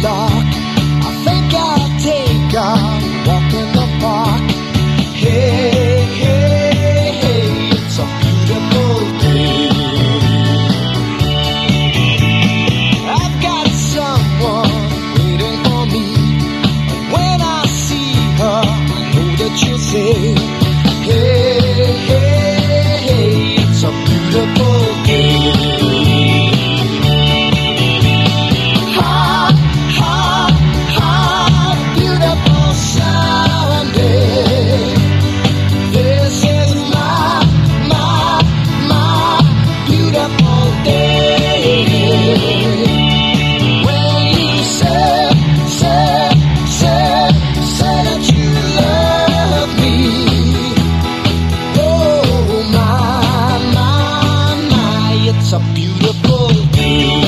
dark. I think I'll take a walk in the park. Hey, hey, hey, it's a beautiful day. I've got someone waiting for me, and when I see her, I know that she'll say. Oh.